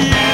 see.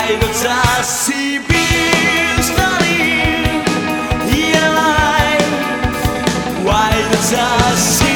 Why does I see